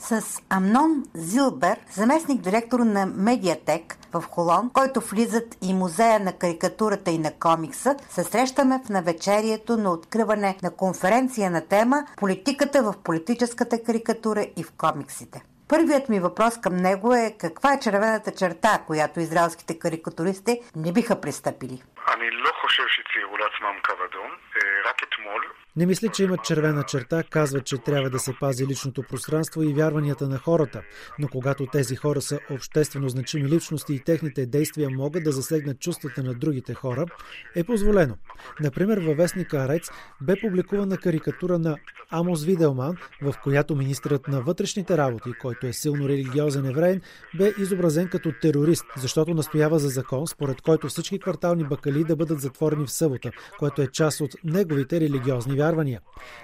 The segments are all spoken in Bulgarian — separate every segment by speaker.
Speaker 1: с Амнон Зилбер, заместник директор на Медиатек в Холон, който влизат и музея на карикатурата и на комикса, се срещаме в навечерието на откриване на конференция на тема «Политиката в политическата карикатура и в комиксите». Първият ми въпрос към него е каква е червената черта, която израелските карикатуристи не биха пристъпили?
Speaker 2: Ами, חושב שציירו לעצמם קו אדום. רק אתמול
Speaker 3: не мисля, че имат червена черта, казват, че трябва да се пази личното пространство и вярванията на хората. Но когато тези хора са обществено значими личности и техните действия могат да засегнат чувствата на другите хора, е позволено. Например, във вестника Арец бе публикувана карикатура на Амос Виделман, в която министрът на вътрешните работи, който е силно религиозен евреин, бе изобразен като терорист, защото настоява за закон, според който всички квартални бакали да бъдат затворени в събота, което е част от неговите религиозни вярвания.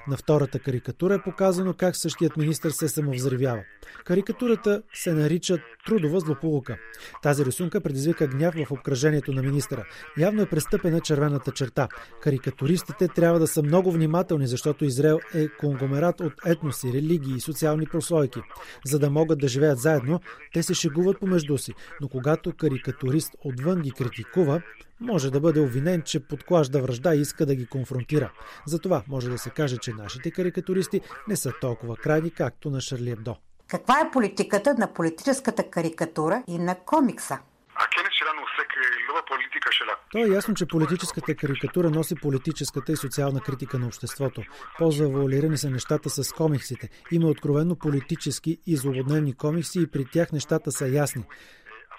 Speaker 3: На втората карикатура е показано как същият министр се самовзривява. Карикатурата се нарича трудова злополука. Тази рисунка предизвика гняв в обкръжението на министра. Явно е престъпена червената черта. Карикатуристите трябва да са много внимателни, защото Израел е конгломерат от етноси, религии и социални прослойки. За да могат да живеят заедно, те се шегуват помежду си, но когато карикатурист отвън ги критикува, може да бъде обвинен, че подклажда връжда и иска да ги конфронтира. Затова може да се каже, че нашите карикатуристи не са толкова крайни, както на Шарли Ебдо.
Speaker 1: Каква е политиката на политическата карикатура и на комикса?
Speaker 3: То е ясно, че политическата карикатура носи политическата и социална критика на обществото. По-завуалирани са нещата с комиксите. Има откровенно политически и злободневни комикси и при тях нещата са ясни.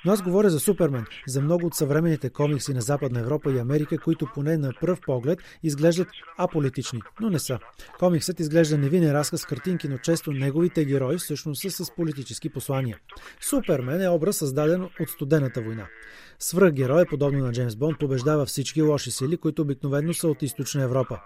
Speaker 3: Но аз говоря за Супермен, за много от съвременните комикси на Западна Европа и Америка, които поне на пръв поглед изглеждат аполитични, но не са. Комиксът изглежда невинен разказ с картинки, но често неговите герои всъщност са с политически послания. Супермен е образ създаден от студената война. Свръхгерой, подобно на Джеймс Бонд, побеждава всички лоши сили, които обикновено са от източна Европа.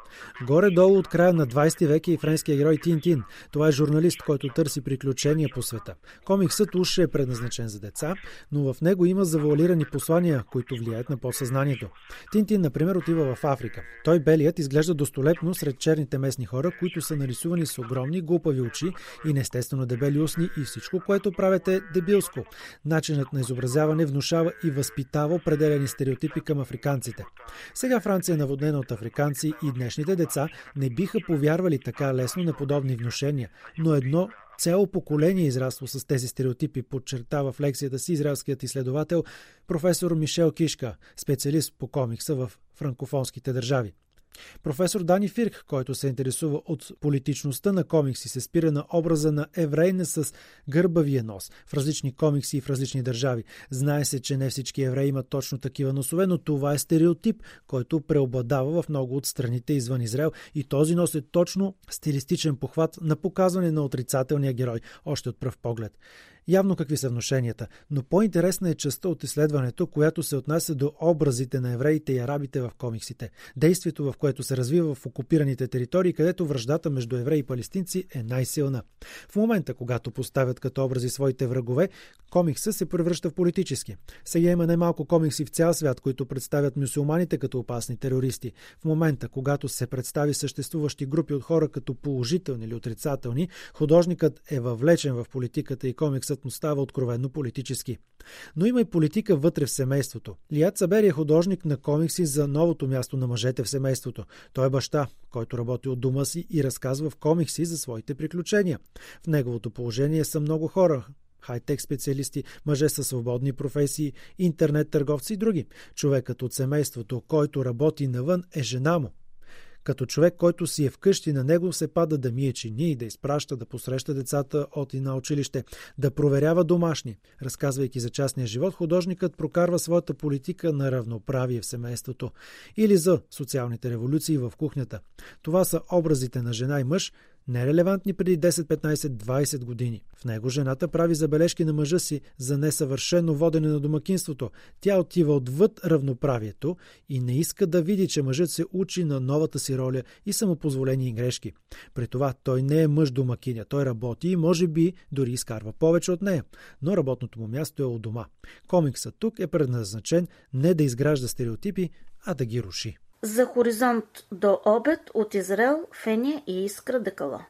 Speaker 3: Горе-долу от края на 20 век е и френския герой Тинтин. Това е журналист, който търси приключения по света. Комиксът уж е предназначен за деца, но в него има завуалирани послания, които влияят на подсъзнанието. Тинтин, например, отива в Африка. Той белият изглежда достолепно сред черните местни хора, които са нарисувани с огромни глупави очи и неестествено дебели устни и всичко, което правят е дебилско. Начинът на изобразяване внушава и възпитание възпитава определени стереотипи към африканците. Сега Франция е наводнена от африканци и днешните деца не биха повярвали така лесно на подобни внушения, но едно Цяло поколение израсло с тези стереотипи, подчертава в лекцията си израелският изследовател професор Мишел Кишка, специалист по комикса в франкофонските държави. Професор Дани Фирк, който се интересува от политичността на комикси, се спира на образа на еврейна с гърбавия нос в различни комикси и в различни държави. Знае се, че не всички евреи имат точно такива носове, но това е стереотип, който преобладава в много от страните извън Израел и този нос е точно стилистичен похват на показване на отрицателния герой, още от пръв поглед. Явно какви са вношенията, но по-интересна е частта от изследването, която се отнася до образите на евреите и арабите в комиксите. Действието, в което се развива в окупираните територии, където връждата между евреи и палестинци е най-силна. В момента, когато поставят като образи своите врагове, комикса се превръща в политически. Сега има немалко комикси в цял свят, които представят мюсюлманите като опасни терористи. В момента, когато се представи съществуващи групи от хора като положителни или отрицателни, художникът е въвлечен в политиката и комиксът му става откровенно политически. Но има и политика вътре в семейството. Лият Сабери е художник на комикси за новото място на мъжете в семейството. Той е баща, който работи от дома си и разказва в комикси за своите приключения. В неговото положение са много хора, хай-тек специалисти, мъже със свободни професии, интернет търговци и други. Човекът от семейството, който работи навън, е жена му. Като човек, който си е вкъщи, на него се пада да мие чини, да изпраща, да посреща децата от и на училище, да проверява домашни. Разказвайки за частния живот, художникът прокарва своята политика на равноправие в семейството или за социалните революции в кухнята. Това са образите на жена и мъж, нерелевантни преди 10, 15, 20 години. В него жената прави забележки на мъжа си за несъвършено водене на домакинството. Тя отива отвъд равноправието и не иска да види, че мъжът се учи на новата си роля и самопозволени грешки. При това той не е мъж домакиня, той работи и може би дори изкарва повече от нея, но работното му място е у дома. Комиксът тук е предназначен не да изгражда стереотипи, а да ги руши.
Speaker 4: За хоризонт до обед от Израел, Фения и Искра Декала.